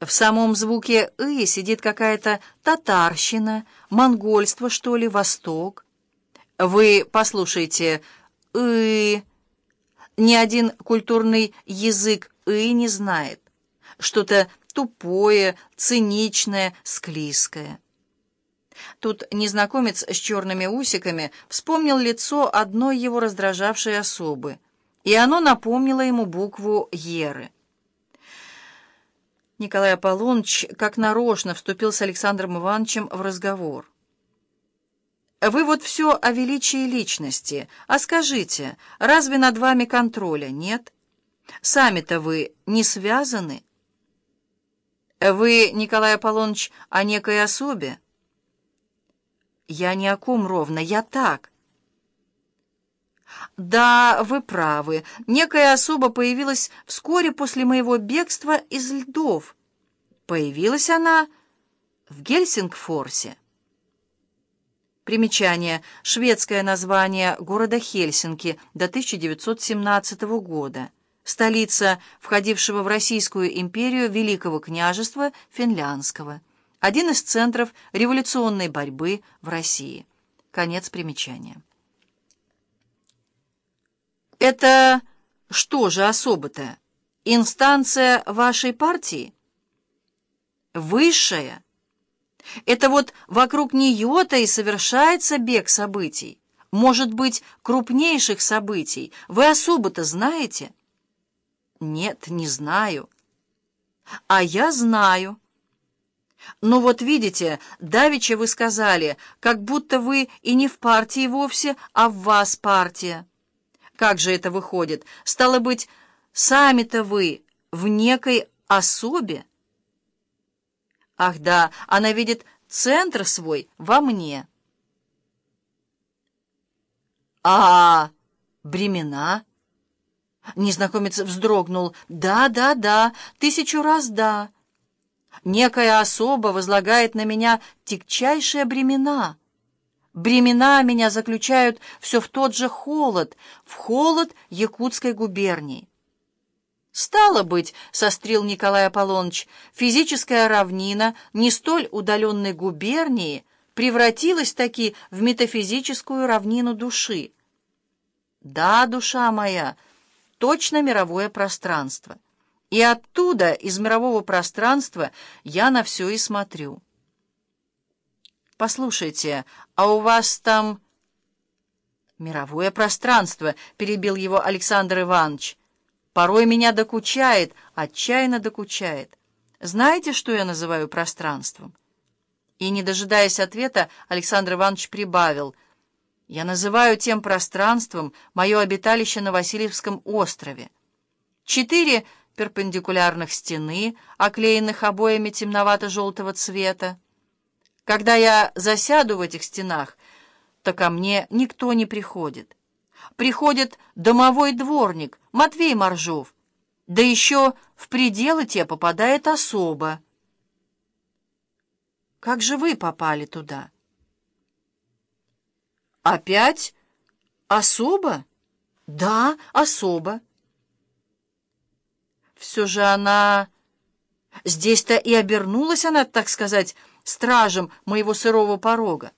В самом звуке «ы» сидит какая-то татарщина, монгольство, что ли, восток. Вы послушайте «ы». Ни один культурный язык «ы» не знает. Что-то тупое, циничное, склизкое. Тут незнакомец с черными усиками вспомнил лицо одной его раздражавшей особы, и оно напомнило ему букву «Еры». Николай Аполлоныч как нарочно вступил с Александром Ивановичем в разговор. «Вы вот все о величии личности. А скажите, разве над вами контроля нет? Сами-то вы не связаны?» «Вы, Николай Аполлоныч, о некой особе?» «Я ни о ком ровно, я так». «Да, вы правы. Некая особа появилась вскоре после моего бегства из льдов. Появилась она в Гельсингфорсе». Примечание. Шведское название города Хельсинки до 1917 года. Столица входившего в Российскую империю Великого княжества Финляндского. Один из центров революционной борьбы в России. Конец примечания. Это что же особо-то? Инстанция вашей партии? Высшая? Это вот вокруг нее-то и совершается бег событий. Может быть, крупнейших событий. Вы особо-то знаете? Нет, не знаю. А я знаю. Но вот видите, давеча вы сказали, как будто вы и не в партии вовсе, а в вас партия. Как же это выходит? Стало быть, сами-то вы в некой особе? Ах да, она видит центр свой во мне. А бремена? Незнакомец вздрогнул. Да, да, да, тысячу раз да. Некая особа возлагает на меня тягчайшие бремена — Бремена меня заключают все в тот же холод, в холод Якутской губернии. «Стало быть, — сострил Николай Аполлоныч, — физическая равнина не столь удаленной губернии превратилась таки в метафизическую равнину души. Да, душа моя, точно мировое пространство. И оттуда, из мирового пространства, я на все и смотрю». «Послушайте, а у вас там...» «Мировое пространство», — перебил его Александр Иванович. «Порой меня докучает, отчаянно докучает. Знаете, что я называю пространством?» И, не дожидаясь ответа, Александр Иванович прибавил. «Я называю тем пространством мое обиталище на Васильевском острове. Четыре перпендикулярных стены, оклеенных обоями темновато-желтого цвета, когда я засяду в этих стенах, то ко мне никто не приходит. Приходит домовой дворник Матвей Моржов, да еще в пределы те попадает особо. Как же вы попали туда? Опять особо? Да, особо. Все же она... Здесь-то и обернулась она, так сказать, стражем моего сырого порога.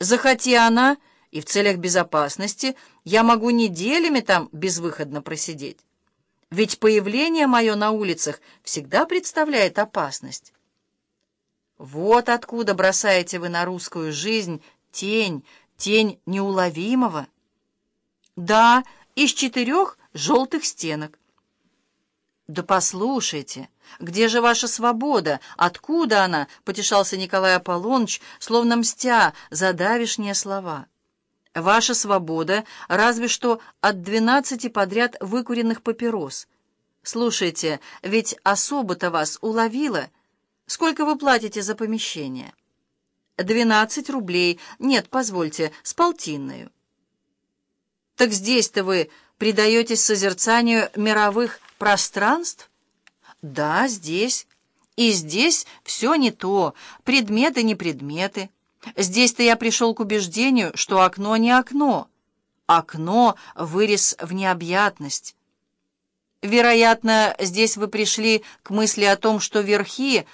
Захоти она, и в целях безопасности я могу неделями там безвыходно просидеть. Ведь появление мое на улицах всегда представляет опасность. Вот откуда бросаете вы на русскую жизнь тень, тень неуловимого. Да, из четырех желтых стенок. «Да послушайте, где же ваша свобода? Откуда она?» — потешался Николай Аполлоныч, словно мстя за давишние слова. «Ваша свобода разве что от двенадцати подряд выкуренных папирос. Слушайте, ведь особо-то вас уловила. Сколько вы платите за помещение?» «Двенадцать рублей. Нет, позвольте, с полтинною». «Так здесь-то вы предаетесь созерцанию мировых пространств? Да, здесь. И здесь все не то, предметы не предметы. Здесь-то я пришел к убеждению, что окно не окно. Окно — вырез в необъятность. Вероятно, здесь вы пришли к мысли о том, что верхи